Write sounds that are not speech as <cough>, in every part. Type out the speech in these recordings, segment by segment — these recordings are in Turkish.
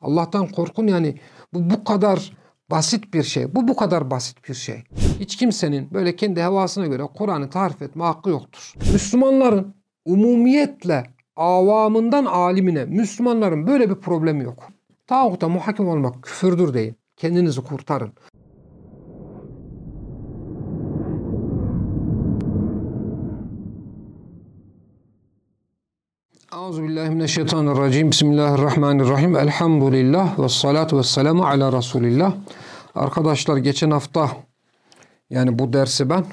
Allah'tan korkun yani bu bu kadar basit bir şey. Bu bu kadar basit bir şey. Hiç kimsenin böyle kendi hevasına göre Kur'an'ı tarif etme hakkı yoktur. Müslümanların umumiyetle avamından alimine Müslümanların böyle bir problemi yok. Tağuta muhakim olmak küfürdür deyin. Kendinizi kurtarın. Euzubillahimineşşeytanirracim. Bismillahirrahmanirrahim. Elhamdülillah ve salatu ve selamu ala Resulillah. Arkadaşlar geçen hafta yani bu dersi ben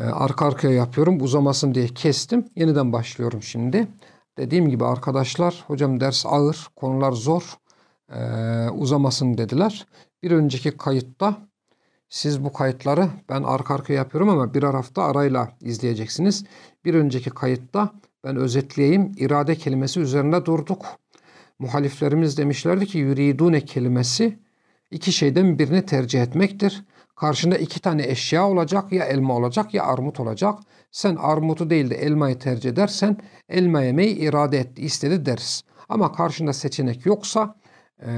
e, arka arkaya yapıyorum. Uzamasın diye kestim. Yeniden başlıyorum şimdi. Dediğim gibi arkadaşlar hocam ders ağır, konular zor. E, uzamasın dediler. Bir önceki kayıtta siz bu kayıtları ben arka arkaya yapıyorum ama birer hafta arayla izleyeceksiniz. Bir önceki kayıtta ben özetleyeyim. İrade kelimesi üzerinde durduk. Muhaliflerimiz demişlerdi ki yuridune kelimesi iki şeyden birini tercih etmektir. Karşında iki tane eşya olacak ya elma olacak ya armut olacak. Sen armutu değil de elmayı tercih edersen elma yemeyi irade etti, istedi deriz. Ama karşında seçenek yoksa e,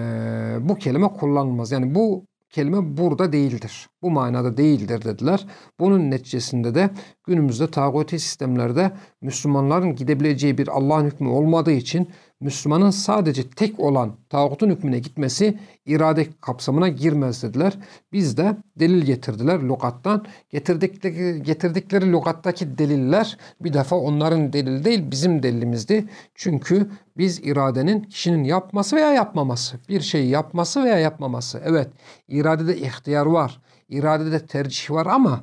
bu kelime kullanılmaz. Yani bu kelime burada değildir. Bu manada değildir dediler. Bunun neticesinde de günümüzde tağuti sistemlerde Müslümanların gidebileceği bir Allah'ın hükmü olmadığı için Müslümanın sadece tek olan tağutun hükmüne gitmesi irade kapsamına girmez dediler. Biz de delil getirdiler lügattan. Getirdikleri, getirdikleri lügattaki deliller bir defa onların delili değil bizim delilimizdi. Çünkü biz iradenin kişinin yapması veya yapmaması, bir şeyi yapması veya yapmaması. Evet iradede ihtiyar var, iradede tercih var ama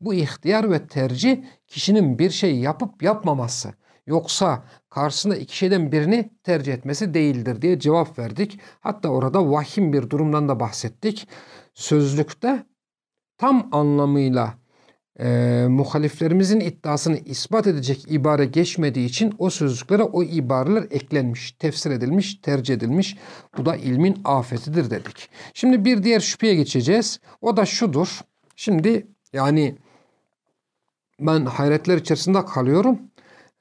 bu ihtiyar ve tercih kişinin bir şey yapıp yapmaması. Yoksa karşısında iki şeyden birini tercih etmesi değildir diye cevap verdik. Hatta orada vahim bir durumdan da bahsettik. Sözlükte tam anlamıyla e, muhaliflerimizin iddiasını ispat edecek ibare geçmediği için o sözlüklere o ibareler eklenmiş, tefsir edilmiş, tercih edilmiş. Bu da ilmin afetidir dedik. Şimdi bir diğer şüpheye geçeceğiz. O da şudur. Şimdi yani ben hayretler içerisinde kalıyorum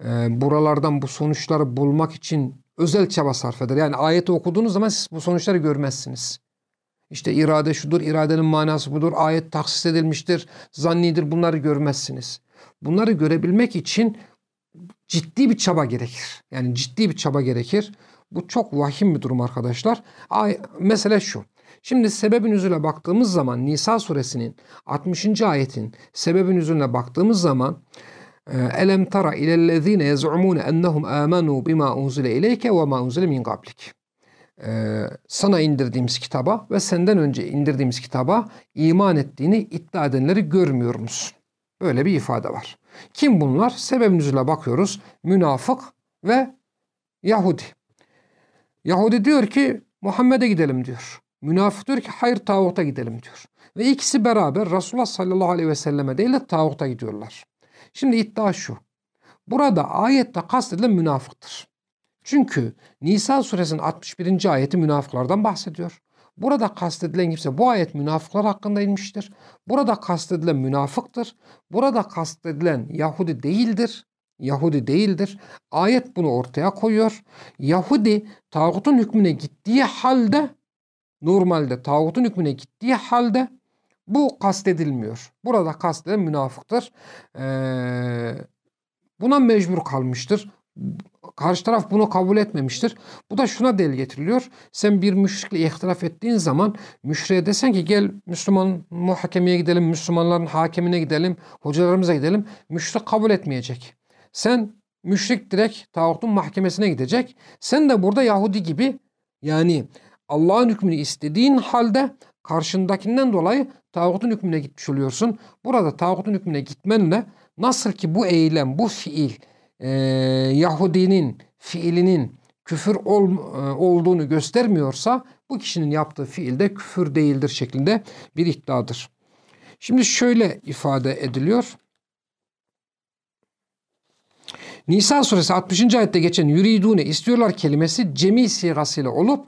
e, buralardan bu sonuçları bulmak için özel çaba sarf eder. Yani ayeti okuduğunuz zaman siz bu sonuçları görmezsiniz. İşte irade şudur, iradenin manası budur, ayet taksis edilmiştir, zannidir bunları görmezsiniz. Bunları görebilmek için ciddi bir çaba gerekir. Yani ciddi bir çaba gerekir. Bu çok vahim bir durum arkadaşlar. Ay, mesele şu. Şimdi sebebin üzüle baktığımız zaman Nisa suresinin 60. ayetin sebebin üzüne baktığımız zaman Elem tara ilellezine yez'umun ennehum amanu bima unzile ileyke ve ma unzile min qablik. Sana indirdiğimiz kitaba ve senden önce indirdiğimiz kitaba iman ettiğini iddia edenleri görmüyor musun? Böyle bir ifade var. Kim bunlar? Sebeb nüzule bakıyoruz. Münafık ve Yahudi. Yahudi diyor ki Muhammed'e gidelim diyor. Münafık diyor ki hayır tağuta gidelim diyor. Ve ikisi beraber Resulullah sallallahu aleyhi ve selleme değil de tağuta gidiyorlar. Şimdi iddia şu. Burada ayette kastedilen münafıktır. Çünkü Nisa suresinin 61. ayeti münafıklardan bahsediyor. Burada kastedilen kimse bu ayet münafıklar hakkında inmiştir. Burada kastedilen münafıktır. Burada kastedilen Yahudi değildir. Yahudi değildir. Ayet bunu ortaya koyuyor. Yahudi tağutun hükmüne gittiği halde normalde tağutun hükmüne gittiği halde bu kastedilmiyor. Burada kastedilen münafıktır. Ee, buna mecbur kalmıştır. Karşı taraf bunu kabul etmemiştir. Bu da şuna delil getiriliyor. Sen bir müşrikle ihtilaf ettiğin zaman müşriye desen ki gel Müslüman muhakemeye gidelim, Müslümanların hakemine gidelim, hocalarımıza gidelim. Müşrik kabul etmeyecek. Sen müşrik direkt tağutun mahkemesine gidecek. Sen de burada Yahudi gibi yani Allah'ın hükmünü istediğin halde karşındakinden dolayı tağutun hükmüne gitmiş oluyorsun. Burada tağutun hükmüne gitmenle nasıl ki bu eylem, bu fiil e, Yahudinin fiilinin küfür ol, e, olduğunu göstermiyorsa bu kişinin yaptığı fiil de küfür değildir şeklinde bir iddiadır. Şimdi şöyle ifade ediliyor. Nisa suresi 60. ayette geçen yuridune istiyorlar kelimesi cemi sigasıyla olup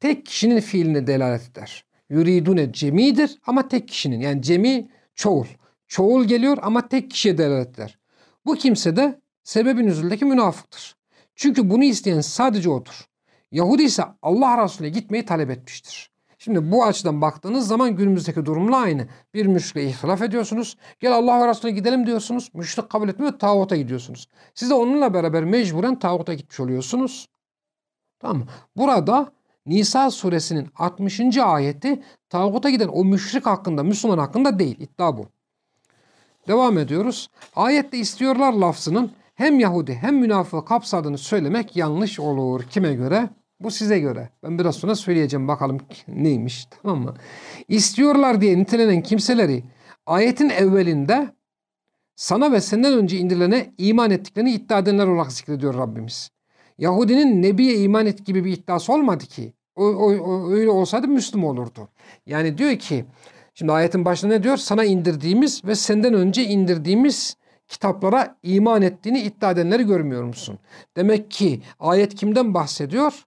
tek kişinin fiiline delalet eder yuridune cemidir ama tek kişinin yani cemi çoğul. Çoğul geliyor ama tek kişiye delalet eder. Bu kimse de sebebin üzüldeki münafıktır. Çünkü bunu isteyen sadece odur. Yahudi ise Allah Resulüne gitmeyi talep etmiştir. Şimdi bu açıdan baktığınız zaman günümüzdeki durumla aynı. Bir müşrikle ihtilaf ediyorsunuz. Gel Allah ve Resulüne gidelim diyorsunuz. Müşrik kabul etmiyor, tağuta gidiyorsunuz. Siz de onunla beraber mecburen tağuta gitmiş oluyorsunuz. Tamam mı? Burada Nisa suresinin 60. ayeti tağuta giden o müşrik hakkında, Müslüman hakkında değil. İddia bu. Devam ediyoruz. Ayette istiyorlar lafzının hem Yahudi hem münafığı kapsadığını söylemek yanlış olur. Kime göre? Bu size göre. Ben biraz sonra söyleyeceğim bakalım neymiş tamam mı? İstiyorlar diye nitelenen kimseleri ayetin evvelinde sana ve senden önce indirilene iman ettiklerini iddia edenler olarak zikrediyor Rabbimiz. Yahudinin Nebi'ye iman et gibi bir iddiası olmadı ki. O, o, o, öyle olsaydı Müslüm olurdu. Yani diyor ki şimdi ayetin başında ne diyor? Sana indirdiğimiz ve senden önce indirdiğimiz kitaplara iman ettiğini iddia edenleri görmüyor musun? Demek ki ayet kimden bahsediyor?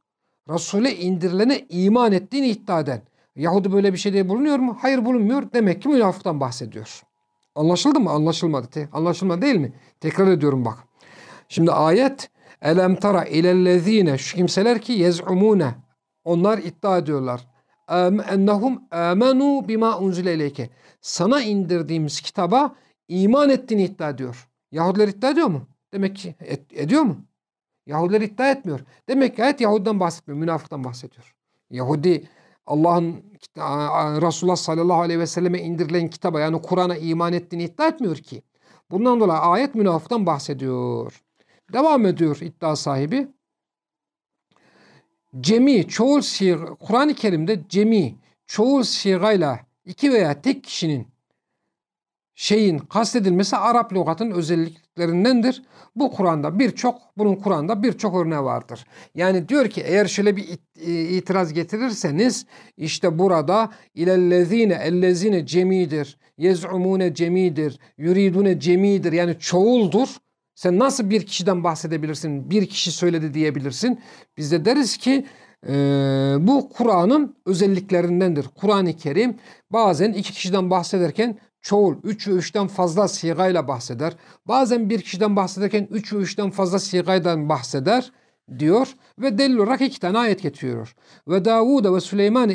Resul'e indirilene iman ettiğini iddia eden. Yahudi böyle bir şey diye bulunuyor mu? Hayır bulunmuyor. Demek ki münafıktan bahsediyor. Anlaşıldı mı? Anlaşılmadı. Anlaşılma değil mi? Tekrar ediyorum bak. Şimdi ayet Elem tara ilellezine şu kimseler ki yez'umune onlar iddia ediyorlar. Ennehum amenu bima unzile. Sana indirdiğimiz kitaba iman ettiğini iddia ediyor. Yahudiler iddia ediyor mu? Demek ki et, ediyor mu? Yahudiler iddia etmiyor. Demek ki ayet Yahudiden bahsetmiyor, münafıktan bahsediyor. Yahudi Allah'ın Resulullah sallallahu aleyhi ve selleme indirilen kitaba yani Kur'an'a iman ettiğini iddia etmiyor ki. Bundan dolayı ayet münafıktan bahsediyor. Devam ediyor iddia sahibi. Cemi, çoğul siga, Kur'an-ı Kerim'de cemi, çoğul sigayla iki veya tek kişinin şeyin kastedilmesi Arap lügatının özelliklerindendir. Bu Kur'an'da birçok, bunun Kur'an'da birçok örneği vardır. Yani diyor ki eğer şöyle bir itiraz getirirseniz işte burada ilellezine ellezine cemidir, yez'umune cemidir, yuridune cemidir yani çoğuldur. Sen nasıl bir kişiden bahsedebilirsin? Bir kişi söyledi diyebilirsin. Biz de deriz ki e, bu Kur'an'ın özelliklerindendir. Kur'an-ı Kerim bazen iki kişiden bahsederken çoğul 3 ve 3'ten fazla sigayla bahseder. Bazen bir kişiden bahsederken 3 ve 3'ten fazla sigaydan bahseder diyor ve delil olarak iki tane ayet getiriyor. Ve Davud ve Süleyman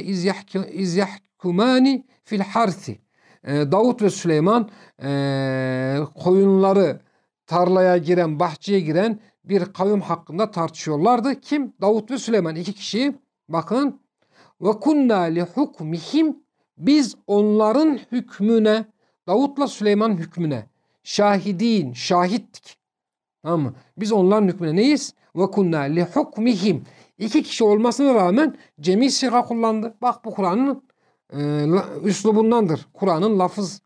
iz yahkumani fil harthi. Davud ve Süleyman e, koyunları tarlaya giren, bahçeye giren bir kavim hakkında tartışıyorlardı. Kim? Davut ve Süleyman iki kişi. Bakın. Ve kunna li hukmihim biz onların hükmüne Davut'la Süleyman hükmüne şahidin, şahittik. Tamam mı? Biz onların hükmüne neyiz? Ve kunna li hukmihim. İki kişi olmasına rağmen cemi siga kullandı. Bak bu Kur'an'ın e, üslubundandır. Kur'an'ın lafız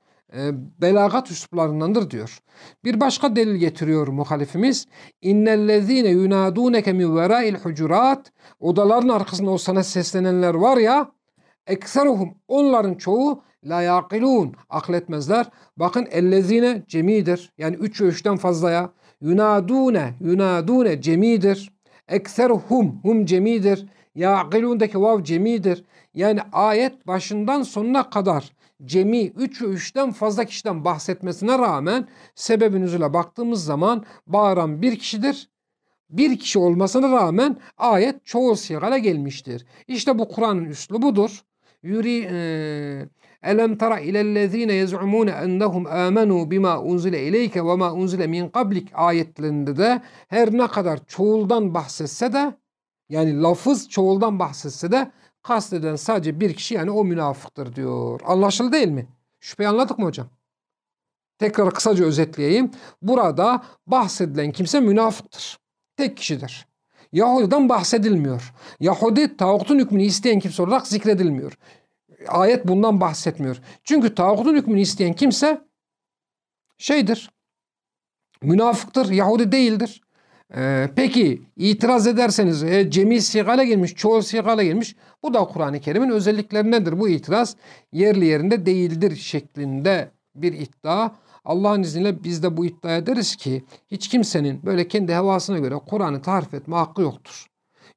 belagat üsluplarındandır diyor. Bir başka delil getiriyor muhalifimiz. İnnellezine yunaduneke min vera'il hucurat. Odaların arkasında o sana seslenenler var ya. Ekseruhum onların çoğu la yaqilun akletmezler. Bakın ellezine cemidir. Yani üç ve üçten fazlaya. Yunadune yunadune cemidir. Ekseruhum hum cemidir. Yaqilundaki vav cemidir. Yani ayet başından sonuna kadar cemi 3 ve 3'ten fazla kişiden bahsetmesine rağmen sebebin üzüle baktığımız zaman bağıran bir kişidir. Bir kişi olmasına rağmen ayet çoğu sigara gelmiştir. İşte bu Kur'an'ın üslubudur. Yuri e, Elem tara ilellezine yez'umune ennehum amenu bima unzile ileyke ve ma unzile min qablik ayetlerinde de her ne kadar çoğuldan bahsetse de yani lafız çoğuldan bahsetse de kasteden sadece bir kişi yani o münafıktır diyor. Anlaşıldı değil mi? Şüpheyi anladık mı hocam? Tekrar kısaca özetleyeyim. Burada bahsedilen kimse münafıktır. Tek kişidir. Yahudi'den bahsedilmiyor. Yahudi tağutun hükmünü isteyen kimse olarak zikredilmiyor. Ayet bundan bahsetmiyor. Çünkü tağutun hükmünü isteyen kimse şeydir. Münafıktır. Yahudi değildir. Ee, peki itiraz ederseniz e, cemi sigale gelmiş, çoğu sigale gelmiş. Bu da Kur'an-ı Kerim'in özelliklerindendir. Bu itiraz yerli yerinde değildir şeklinde bir iddia. Allah'ın izniyle biz de bu iddia ederiz ki hiç kimsenin böyle kendi hevasına göre Kur'an'ı tarif etme hakkı yoktur.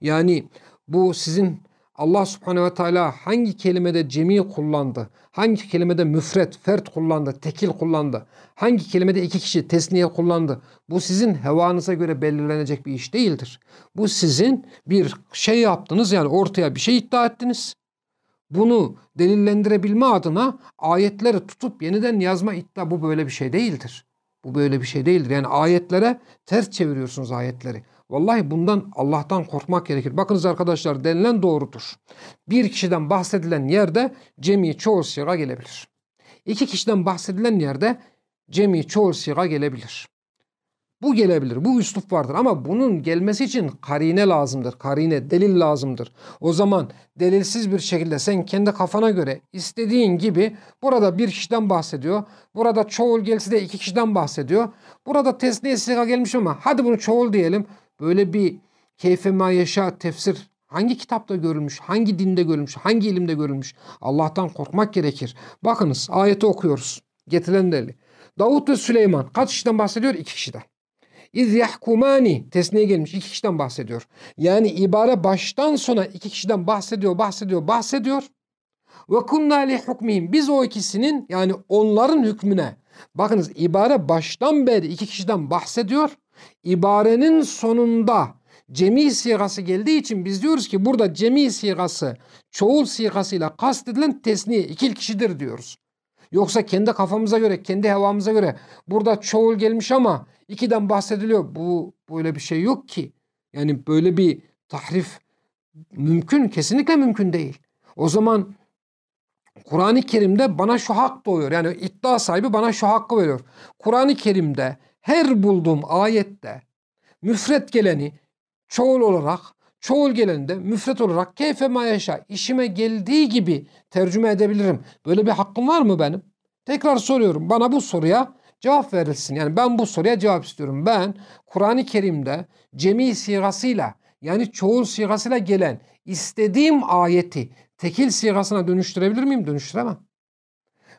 Yani bu sizin Allah subhanehu ve teala hangi kelimede cemi kullandı, hangi kelimede müfret, fert kullandı, tekil kullandı, hangi kelimede iki kişi tesniye kullandı. Bu sizin hevanıza göre belirlenecek bir iş değildir. Bu sizin bir şey yaptınız yani ortaya bir şey iddia ettiniz. Bunu delillendirebilme adına ayetleri tutup yeniden yazma iddia bu böyle bir şey değildir. Bu böyle bir şey değildir. Yani ayetlere ters çeviriyorsunuz ayetleri. Vallahi bundan Allah'tan korkmak gerekir. Bakınız arkadaşlar denilen doğrudur. Bir kişiden bahsedilen yerde cemi çoğul siga gelebilir. İki kişiden bahsedilen yerde cemi çoğul siga gelebilir. Bu gelebilir. Bu üslup vardır ama bunun gelmesi için karine lazımdır. Karine, delil lazımdır. O zaman delilsiz bir şekilde sen kendi kafana göre istediğin gibi burada bir kişiden bahsediyor. Burada çoğul gelse de iki kişiden bahsediyor. Burada tesniye siga gelmiş ama hadi bunu çoğul diyelim. Böyle bir keyfe ma yaşa tefsir hangi kitapta görülmüş, hangi dinde görülmüş, hangi ilimde görülmüş? Allah'tan korkmak gerekir. Bakınız ayeti okuyoruz. Getirilen delili. Davut ve Süleyman kaç kişiden bahsediyor? İki kişiden. İz yahkumani tesniye gelmiş iki kişiden bahsediyor. Yani ibare baştan sona iki kişiden bahsediyor, bahsediyor, bahsediyor. Ve kunna li hukmihim. Biz o ikisinin yani onların hükmüne. Bakınız ibare baştan beri iki kişiden bahsediyor. İbarenin sonunda cemi sigası geldiği için biz diyoruz ki burada cemi sigası çoğul sigasıyla kastedilen tesniye ikil kişidir diyoruz. Yoksa kendi kafamıza göre, kendi hevamıza göre burada çoğul gelmiş ama ikiden bahsediliyor. Bu böyle bir şey yok ki. Yani böyle bir tahrif mümkün, kesinlikle mümkün değil. O zaman Kur'an-ı Kerim'de bana şu hak doğuyor. Yani iddia sahibi bana şu hakkı veriyor. Kur'an-ı Kerim'de her bulduğum ayette müfret geleni çoğul olarak, çoğul geleni de müfret olarak keyfe mayeşa işime geldiği gibi tercüme edebilirim. Böyle bir hakkım var mı benim? Tekrar soruyorum. Bana bu soruya cevap verilsin. Yani ben bu soruya cevap istiyorum. Ben Kur'an-ı Kerim'de cemi sigasıyla yani çoğul sigasıyla gelen istediğim ayeti tekil sigasına dönüştürebilir miyim? Dönüştüremem.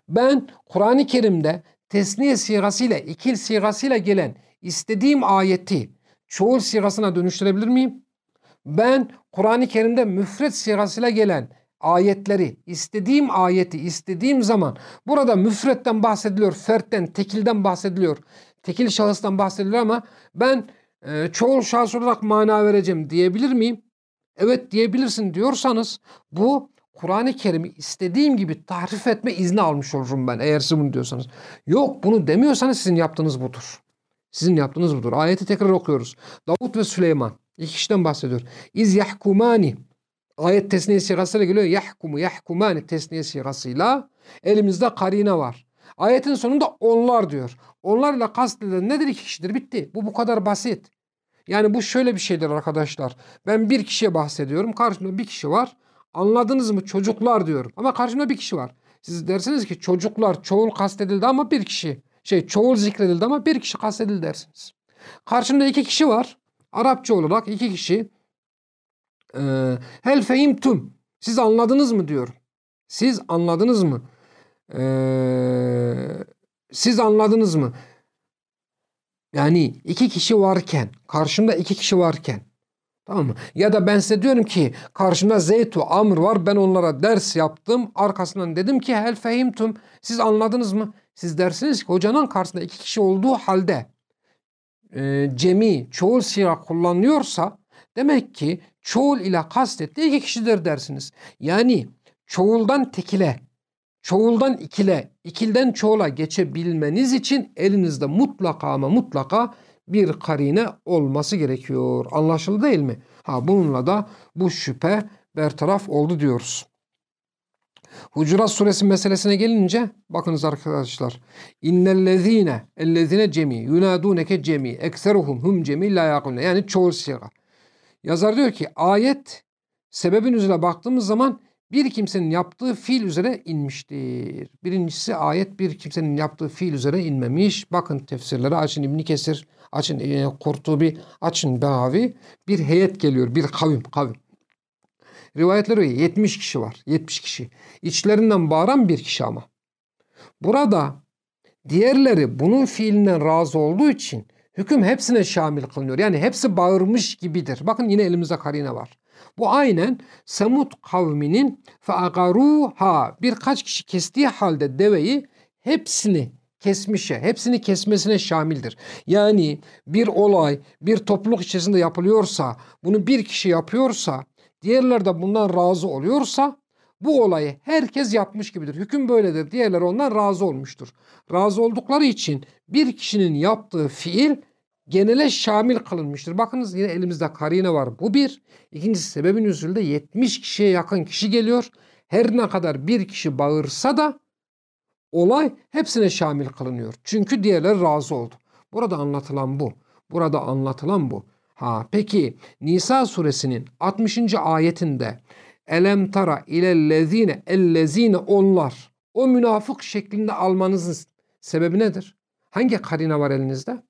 Ben Kur'an-ı Kerim'de tesniye sigasıyla, ikil sigasıyla gelen istediğim ayeti çoğul sigasına dönüştürebilir miyim? Ben Kur'an-ı Kerim'de müfret sigasıyla gelen ayetleri, istediğim ayeti istediğim zaman burada müfretten bahsediliyor, fertten, tekilden bahsediliyor. Tekil şahıstan bahsediliyor ama ben e, çoğul şahıs olarak mana vereceğim diyebilir miyim? Evet diyebilirsin diyorsanız bu Kur'an-ı Kerim'i istediğim gibi tahrif etme izni almış olurum ben eğer siz bunu diyorsanız. Yok bunu demiyorsanız sizin yaptığınız budur. Sizin yaptığınız budur. Ayeti tekrar okuyoruz. Davut ve Süleyman iki kişiden bahsediyor. İz yahkumani ayet tesniye sigasıyla geliyor. Yahkumu yahkumani tesniye sigasıyla elimizde karine var. Ayetin sonunda onlar diyor. Onlarla kastedilen nedir? İki kişidir. Bitti. Bu bu kadar basit. Yani bu şöyle bir şeydir arkadaşlar. Ben bir kişiye bahsediyorum. Karşımda bir kişi var. Anladınız mı çocuklar diyorum. Ama karşımda bir kişi var. Siz dersiniz ki çocuklar çoğul kastedildi ama bir kişi. Şey çoğul zikredildi ama bir kişi kastedildi dersiniz. Karşımda iki kişi var. Arapça olarak iki kişi. Ee, Hel fehimtum. Siz anladınız mı diyor. Siz anladınız mı? Ee, siz anladınız mı? Yani iki kişi varken, karşımda iki kişi varken Tamam mı? Ya da ben size diyorum ki karşımda Zeytu, Amr var. Ben onlara ders yaptım. Arkasından dedim ki hel fehimtum. Siz anladınız mı? Siz dersiniz ki hocanın karşısında iki kişi olduğu halde e, cemi, çoğul siga kullanıyorsa demek ki çoğul ile kastettiği iki kişidir dersiniz. Yani çoğuldan tekile, çoğuldan ikile, ikilden çoğula geçebilmeniz için elinizde mutlaka ama mutlaka bir karine olması gerekiyor. Anlaşıldı değil mi? Ha bununla da bu şüphe bertaraf oldu diyoruz. Hucurat suresi meselesine gelince bakınız arkadaşlar. İnnellezine ellezine cemi yunaduneke cemi ekseruhum hum cemi la yakulne. Yani çoğul siga. Yazar diyor ki ayet sebebin üzerine baktığımız zaman bir kimsenin yaptığı fiil üzere inmiştir. Birincisi ayet bir kimsenin yaptığı fiil üzere inmemiş. Bakın tefsirlere açın İbni Kesir, açın e, Kurtubi, açın Behavi. Bir heyet geliyor, bir kavim, kavim. Rivayetler öyle 70 kişi var, 70 kişi. İçlerinden bağıran bir kişi ama. Burada diğerleri bunun fiilinden razı olduğu için hüküm hepsine şamil kılınıyor. Yani hepsi bağırmış gibidir. Bakın yine elimizde karine var. Bu aynen Semud kavminin feagaruha birkaç kişi kestiği halde deveyi hepsini kesmişe, hepsini kesmesine şamildir. Yani bir olay bir topluluk içerisinde yapılıyorsa, bunu bir kişi yapıyorsa, diğerler de bundan razı oluyorsa bu olayı herkes yapmış gibidir. Hüküm böyledir. Diğerleri ondan razı olmuştur. Razı oldukları için bir kişinin yaptığı fiil genele şamil kılınmıştır. Bakınız yine elimizde karine var. Bu bir. İkincisi sebebin üzülde 70 kişiye yakın kişi geliyor. Her ne kadar bir kişi bağırsa da olay hepsine şamil kılınıyor. Çünkü diğerleri razı oldu. Burada anlatılan bu. Burada anlatılan bu. Ha peki Nisa suresinin 60. ayetinde Elem tara ilellezine ellezine onlar o münafık şeklinde almanızın sebebi nedir? Hangi karine var elinizde?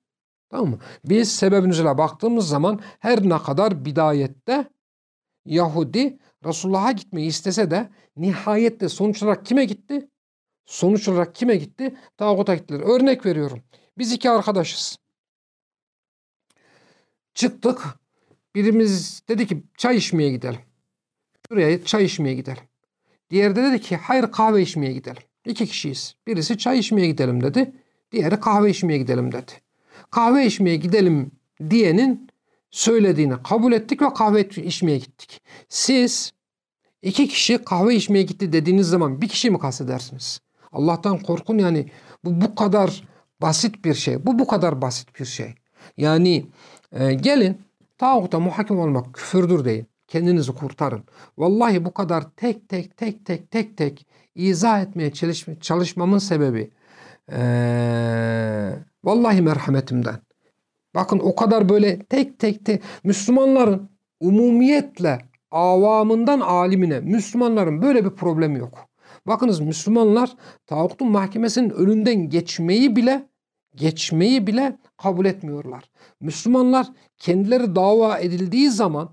Tamam mı? Biz sebebinize baktığımız zaman her ne kadar bidayette Yahudi Resulullah'a gitmeyi istese de nihayette sonuç olarak kime gitti? Sonuç olarak kime gitti? Tağuta gittiler. Örnek veriyorum. Biz iki arkadaşız. Çıktık. Birimiz dedi ki çay içmeye gidelim. Buraya çay içmeye gidelim. Diğeri de dedi ki hayır kahve içmeye gidelim. İki kişiyiz. Birisi çay içmeye gidelim dedi. Diğeri kahve içmeye gidelim dedi. Kahve içmeye gidelim diyenin söylediğini kabul ettik ve kahve içmeye gittik. Siz iki kişi kahve içmeye gitti dediğiniz zaman bir kişi mi kastedersiniz? Allah'tan korkun yani bu bu kadar basit bir şey. Bu bu kadar basit bir şey. Yani e, gelin tağuta muhakim olmak küfürdür deyin. Kendinizi kurtarın. Vallahi bu kadar tek tek tek tek tek tek izah etmeye çalışma, çalışmamın sebebi ee, vallahi merhametimden. Bakın o kadar böyle tek tek tek Müslümanların umumiyetle avamından alimine Müslümanların böyle bir problemi yok. Bakınız Müslümanlar tağutun mahkemesinin önünden geçmeyi bile geçmeyi bile kabul etmiyorlar. Müslümanlar kendileri dava edildiği zaman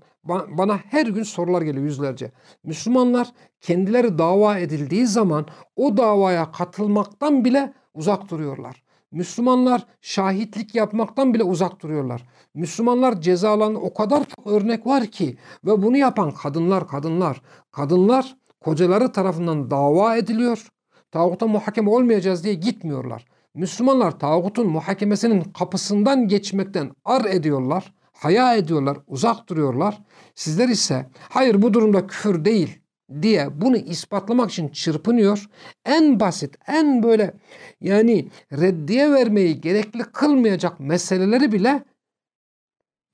bana her gün sorular geliyor yüzlerce. Müslümanlar kendileri dava edildiği zaman o davaya katılmaktan bile uzak duruyorlar. Müslümanlar şahitlik yapmaktan bile uzak duruyorlar. Müslümanlar cezalan o kadar çok örnek var ki ve bunu yapan kadınlar kadınlar kadınlar kocaları tarafından dava ediliyor. Tağuta muhakeme olmayacağız diye gitmiyorlar. Müslümanlar tağutun muhakemesinin kapısından geçmekten ar ediyorlar haya ediyorlar, uzak duruyorlar. Sizler ise hayır bu durumda küfür değil diye bunu ispatlamak için çırpınıyor. En basit, en böyle yani reddiye vermeyi gerekli kılmayacak meseleleri bile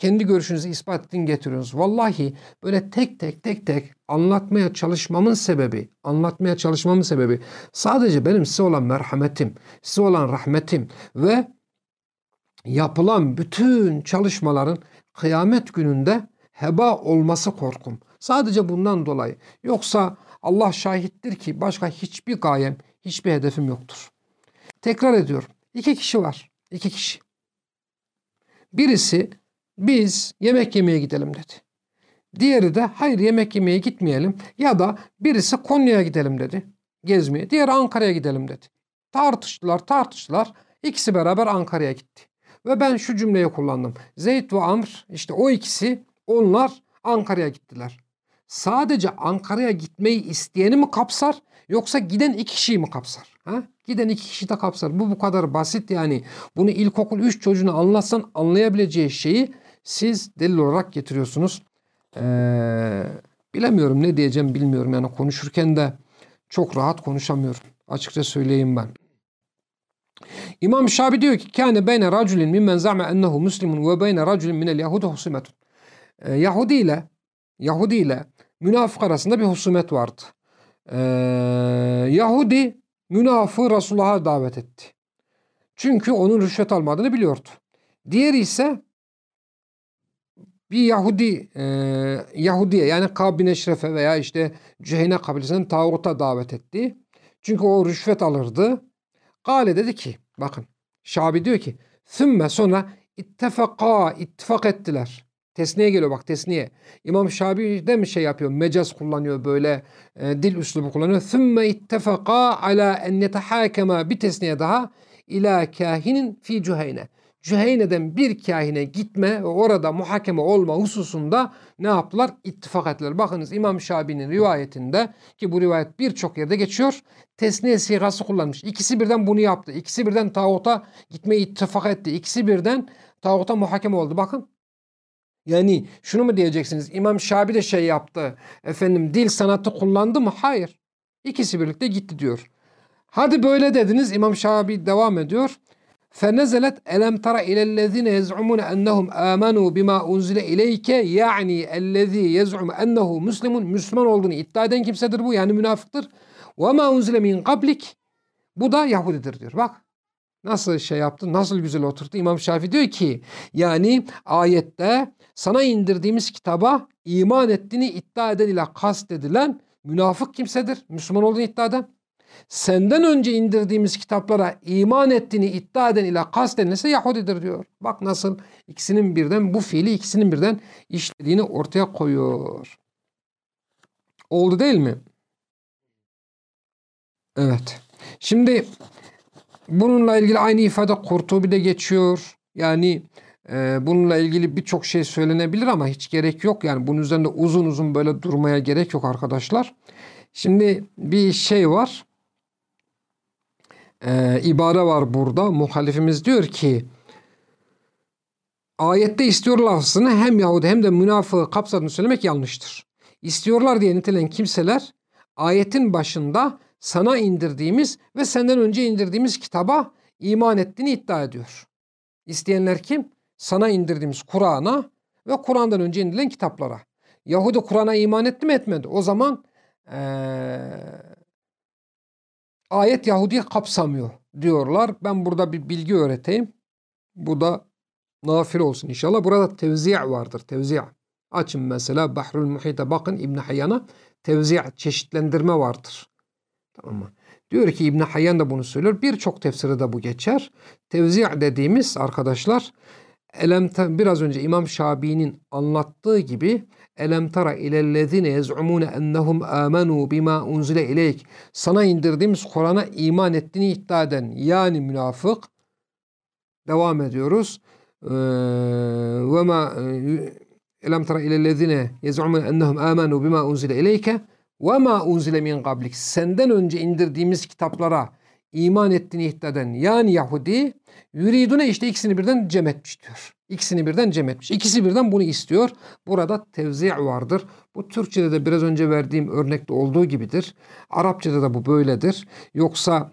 kendi görüşünüzü ispat edin getiriyorsunuz. Vallahi böyle tek tek tek tek anlatmaya çalışmamın sebebi, anlatmaya çalışmamın sebebi sadece benim size olan merhametim, size olan rahmetim ve yapılan bütün çalışmaların kıyamet gününde heba olması korkum. Sadece bundan dolayı. Yoksa Allah şahittir ki başka hiçbir gayem, hiçbir hedefim yoktur. Tekrar ediyorum. İki kişi var. İki kişi. Birisi biz yemek yemeye gidelim dedi. Diğeri de hayır yemek yemeye gitmeyelim ya da birisi Konya'ya gidelim dedi. Gezmeye. Diğeri Ankara'ya gidelim dedi. Tartıştılar tartıştılar. İkisi beraber Ankara'ya gitti. Ve ben şu cümleyi kullandım. Zeyd ve Amr işte o ikisi onlar Ankara'ya gittiler. Sadece Ankara'ya gitmeyi isteyeni mi kapsar yoksa giden iki kişiyi mi kapsar? Ha? Giden iki kişi de kapsar. Bu bu kadar basit yani. Bunu ilkokul 3 çocuğuna anlatsan anlayabileceği şeyi siz delil olarak getiriyorsunuz. Ee, bilemiyorum ne diyeceğim bilmiyorum. Yani konuşurken de çok rahat konuşamıyorum. Açıkça söyleyeyim ben. İmam Şabi diyor ki kâne beyne raculin mimmen za'me ennehu muslimun ve beyne raculin minel yahudi husumetun. Ee, Yahudi ile Yahudi ile münafık arasında bir husumet vardı. Ee, Yahudi münafığı Resulullah'a davet etti. Çünkü onun rüşvet almadığını biliyordu. Diğeri ise bir Yahudi e, Yahudiye yani Kab-i Neşref'e veya işte Cüheyne kabilesinin tağuta davet etti. Çünkü o rüşvet alırdı. Gale dedi ki bakın Şabi diyor ki Sümme sonra ittefaka ittifak ettiler. Tesniye geliyor bak tesniye. İmam Şabi de mi şey yapıyor? Mecaz kullanıyor böyle e, dil üslubu kullanıyor. Sümme ittefaka ala en yetehakema bir tesniye daha ila kahinin fi cüheyne. Cüheyne'den bir kahine gitme ve orada muhakeme olma hususunda ne yaptılar? İttifak ettiler. Bakınız İmam Şabi'nin rivayetinde ki bu rivayet birçok yerde geçiyor. Tesniye sigası kullanmış. İkisi birden bunu yaptı. İkisi birden tağuta gitmeyi ittifak etti. İkisi birden tağuta muhakeme oldu. Bakın yani şunu mu diyeceksiniz? İmam Şabi de şey yaptı. Efendim dil sanatı kullandı mı? Hayır. İkisi birlikte gitti diyor. Hadi böyle dediniz. İmam Şabi devam ediyor. فنزلت ألم تر إلى الذين يزعمون أنهم آمنوا بما أنزل إليك يعني الذي يزعم أنه مسلم Müslüman olduğunu iddia eden kimsedir bu yani münafıktır. Ve ma unzile min qablik bu da Yahudidir diyor. Bak nasıl şey yaptı nasıl güzel oturttu. İmam Şafii diyor ki yani ayette sana indirdiğimiz kitaba iman ettiğini iddia eden ile kast edilen münafık kimsedir. Müslüman olduğunu iddia eden senden önce indirdiğimiz kitaplara iman ettiğini iddia eden ile kasten ise Yahudidir diyor. Bak nasıl ikisinin birden bu fiili ikisinin birden işlediğini ortaya koyuyor. Oldu değil mi? Evet. Şimdi bununla ilgili aynı ifade Kurtubi'de geçiyor. Yani e, bununla ilgili birçok şey söylenebilir ama hiç gerek yok. Yani bunun üzerinde uzun uzun böyle durmaya gerek yok arkadaşlar. Şimdi bir şey var e, ibare var burada. Muhalifimiz diyor ki ayette istiyor lafzını hem Yahudi hem de münafığı kapsadığını söylemek yanlıştır. İstiyorlar diye nitelen kimseler ayetin başında sana indirdiğimiz ve senden önce indirdiğimiz kitaba iman ettiğini iddia ediyor. İsteyenler kim? Sana indirdiğimiz Kur'an'a ve Kur'an'dan önce indirilen kitaplara. Yahudi Kur'an'a iman etti mi etmedi? O zaman ee, ayet Yahudi'yi kapsamıyor diyorlar. Ben burada bir bilgi öğreteyim. Bu da nafil olsun inşallah. Burada tevzi' vardır. Tevzi' Açın mesela Bahrül Muhit'e bakın İbn Hayyan'a tevzi' çeşitlendirme vardır. Tamam mı? Diyor ki İbn Hayyan da bunu söylüyor. Birçok tefsiri de bu geçer. Tevzi' dediğimiz arkadaşlar Elem biraz önce İmam Şabi'nin anlattığı gibi Elem tara ilellezine yez'umune ennehum amenu bima unzile ileyk. Sana indirdiğimiz Kur'an'a iman ettiğini iddia eden yani münafık. Devam ediyoruz. Ve ma Elem tara ilellezine yez'umune ennehum amenu bima unzile ileyke ve ma unzile min qablik. Senden önce indirdiğimiz kitaplara iman ettiğini iddia eden yani Yahudi Yuridune işte ikisini birden cem etmiş diyor. İkisini birden cem etmiş. İkisi birden bunu istiyor. Burada tevzi' vardır. Bu Türkçe'de de biraz önce verdiğim örnekte olduğu gibidir. Arapçada da bu böyledir. Yoksa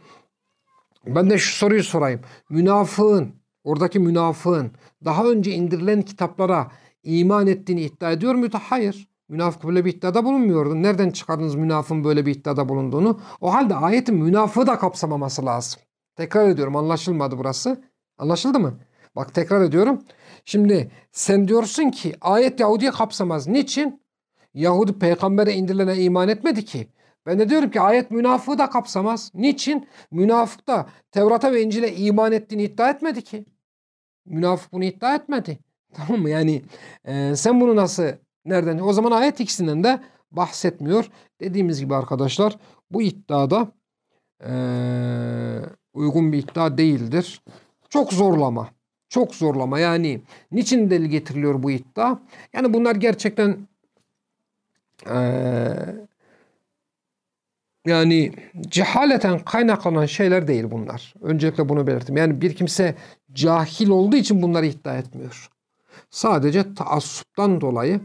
ben de şu soruyu sorayım. Münafığın, oradaki münafığın daha önce indirilen kitaplara iman ettiğini iddia ediyor muydu? Hayır. Münafık böyle bir iddiada bulunmuyordu. Nereden çıkardınız münafığın böyle bir iddiada bulunduğunu? O halde ayetin münafığı da kapsamaması lazım. Tekrar ediyorum anlaşılmadı burası. Anlaşıldı mı? Bak tekrar ediyorum. Şimdi sen diyorsun ki ayet Yahudi'yi kapsamaz. Niçin? Yahudi peygambere indirilene iman etmedi ki. Ben de diyorum ki ayet münafığı da kapsamaz. Niçin? Münafık da Tevrat'a ve İncil'e iman ettiğini iddia etmedi ki. Münafık bunu iddia etmedi. <laughs> Tamam mı? Yani e, sen bunu nasıl nereden? O zaman ayet ikisinden de bahsetmiyor. Dediğimiz gibi arkadaşlar bu iddiada e, uygun bir iddia değildir. Çok zorlama. Çok zorlama. Yani niçin delil getiriliyor bu iddia? Yani bunlar gerçekten ee, yani cehaleten kaynaklanan şeyler değil bunlar. Öncelikle bunu belirttim. Yani bir kimse cahil olduğu için bunları iddia etmiyor. Sadece taassuptan dolayı,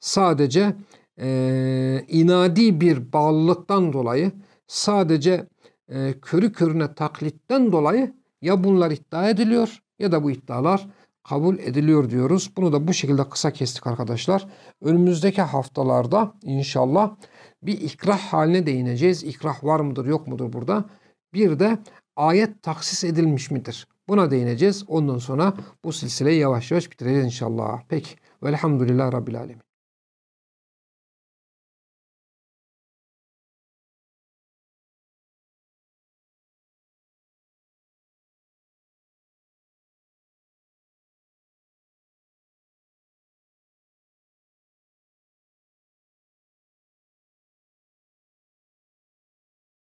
sadece e, inadi bir bağlılıktan dolayı, sadece e, körü körüne taklitten dolayı ya bunlar iddia ediliyor ya da bu iddialar kabul ediliyor diyoruz. Bunu da bu şekilde kısa kestik arkadaşlar. Önümüzdeki haftalarda inşallah bir ikrah haline değineceğiz. İkrah var mıdır yok mudur burada? Bir de ayet taksis edilmiş midir? Buna değineceğiz. Ondan sonra bu silsileyi yavaş yavaş bitireceğiz inşallah. Peki. Velhamdülillah Rabbil Alemin.